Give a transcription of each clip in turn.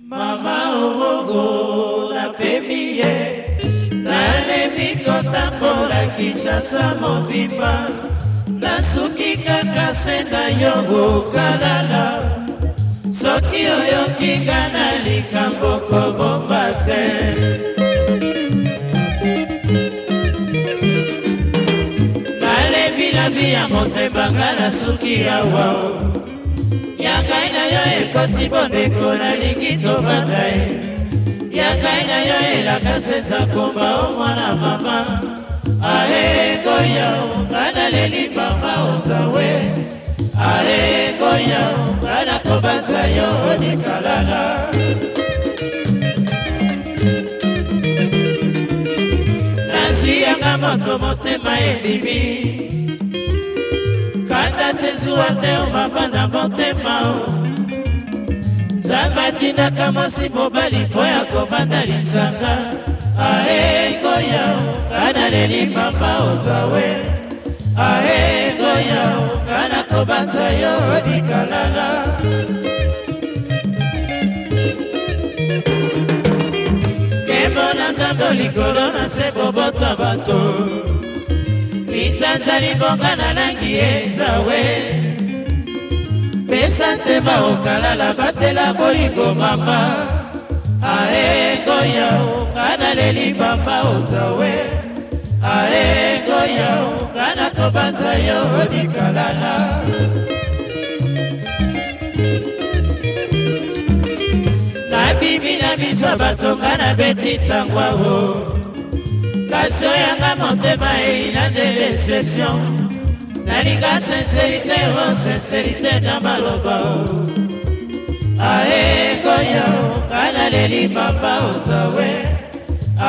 mama ogogo napemi ye nalemi kotambolakisa sa mobimba nasuki kaka se na yo kokalala soki oyoki nga na likambo kobomba te nalebi na vi ya mozembanga nasuki awa yo ekoti bondeko nalingi tovanda ye ya ngai na yo elaka senza komba o mwana mama aegoya nga naleli mama onzawe aegoya nga nakobanza yo odikalala nazwi yanga moto motema elimi kanda te zuwa te omabanda mote batindaka mwasi mobali mpo ya kovanda lisanga aegoyao kana leli mama ozawe aegoyao kana kobanza yo odikalala kembo na nzambo likolo na se bobotwa bato minzanza libonga na langi ezawe pesa ntema okalala batela bolingo mama aengoyao kana leli papa ozawe aengoyao kana kobanza yo odikalala nabimi na biso batonga na beti ntangwa o kasi oyanga motema eyi na nde deception nalinga sincerité o sincerité na maloba o aekoya o kana leli mama ozawe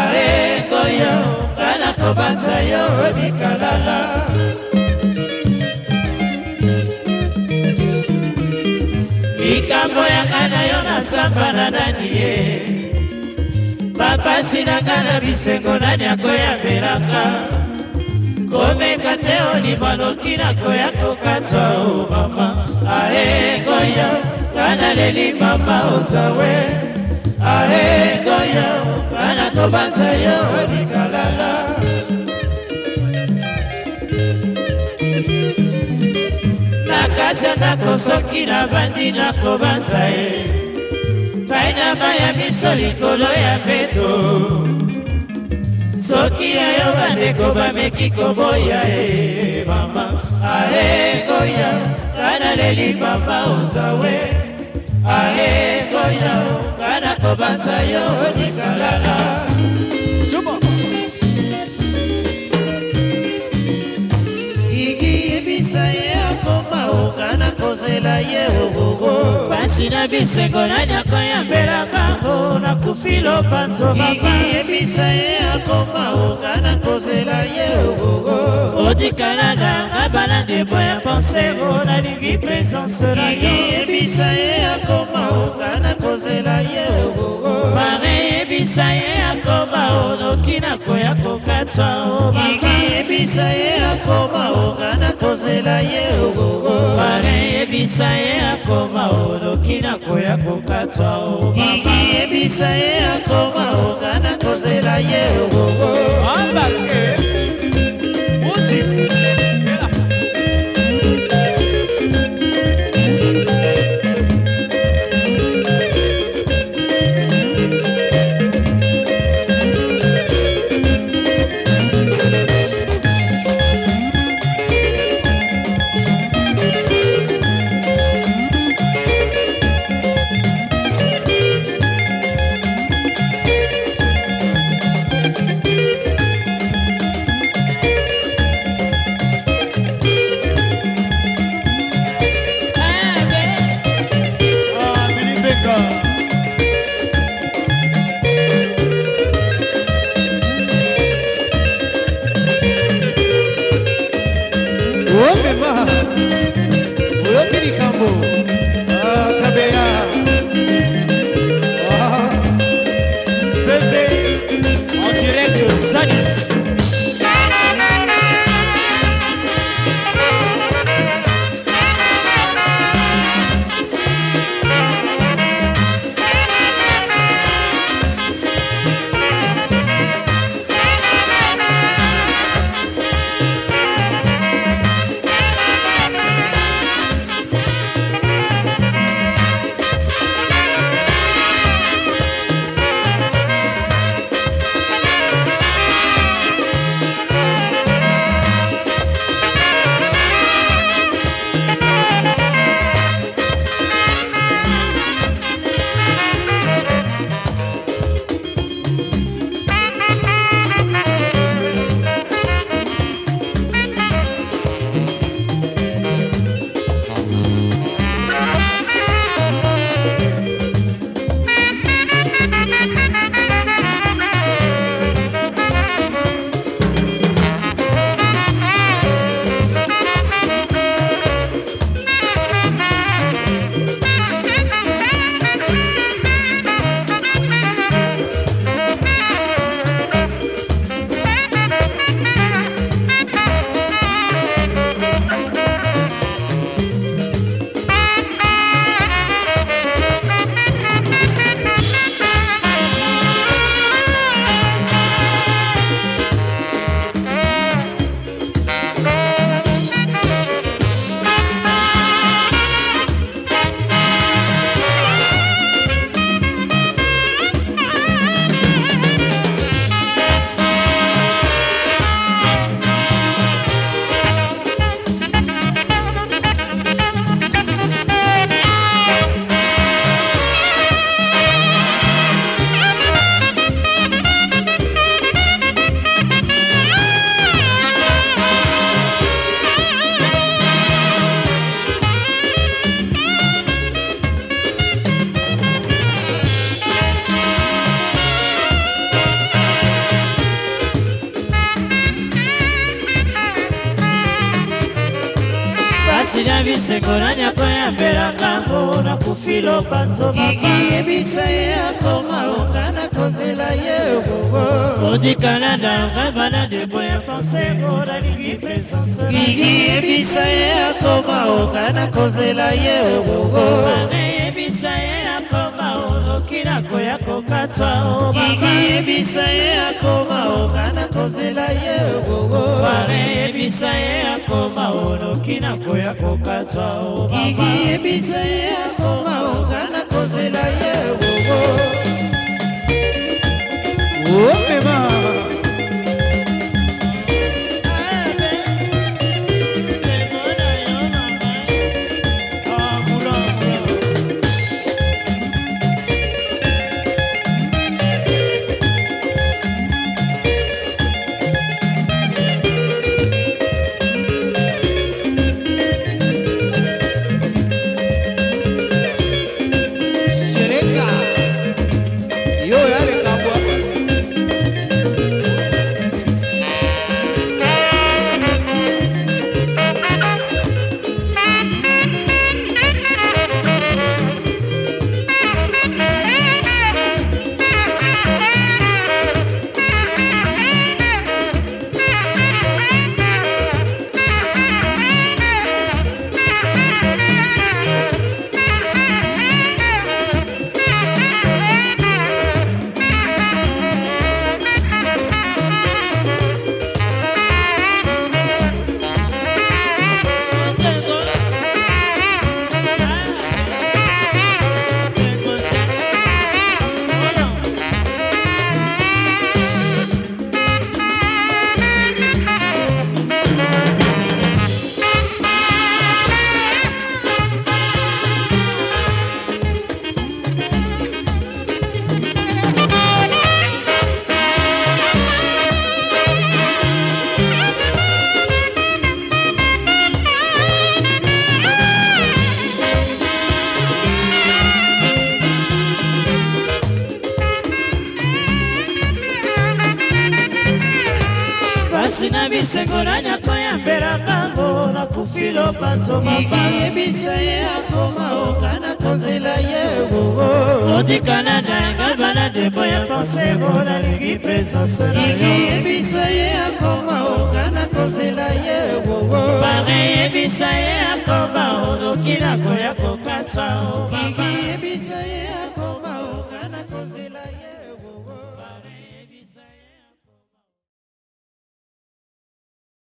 aekoya o kana kobanza yo odikalala likambo yanga na yo nasamba na nani ye bapasi nanga na bisengo nani akoyambelanga komeka te olima noki nakoya kokatwa o mama aengoya kana leli mama ozawe aengoya kana kobanza yo olikalala na kati ya ndako soki navandi nakobanza ye pai na mai ya miso likolo ya mbeto soki yayo bandeko bameki koboya e mama ae koya kana leli mama onzawe ae koya kana kobanza yo likalala igiyebisa ye akoma okana kozela yeo sina bisengo nani akoyambelakango nakufi loba nzobaba yebisa ye akoma onga nakozela ye ogogo otikala nanga balande boya pensero nalingi presence na yo yebisa ye akoma onga nakozela ye ogogo mare yebisa ye akoma onoki nakoya kokatwa o mama yebisa ye akoma onga kosepela ye ogogo pare yebisa ye akoma oloki na koya kokatwa o gigi yebisa ye akoma ogana bisengo nani akoyambelaka ngo nakufi lopa nzomaikiyebisa ye akoma okana kozela ye ogogo odikana ndangamba na deboya pensero nalingi presenseiikiyebisa ye akoma okana kozela ye ogogo yebisa ye okokilako ya kokatwa obigi oh, yebisa ye akoma okana oh, kozela ye ogogo oh, bare yebisa ye akoma olokinako ya kokatwa obigi yebisa ye akoma okana na bisengo na nyako ya mbela bango na kufilo banzomabaye bisa ye akoma okana kozela ye otikana na yanga balade boya pensego nalingi presence naye bisa ye akoma okana kozela ye bare yebisa ye akoma olokila koya kokatwa obaba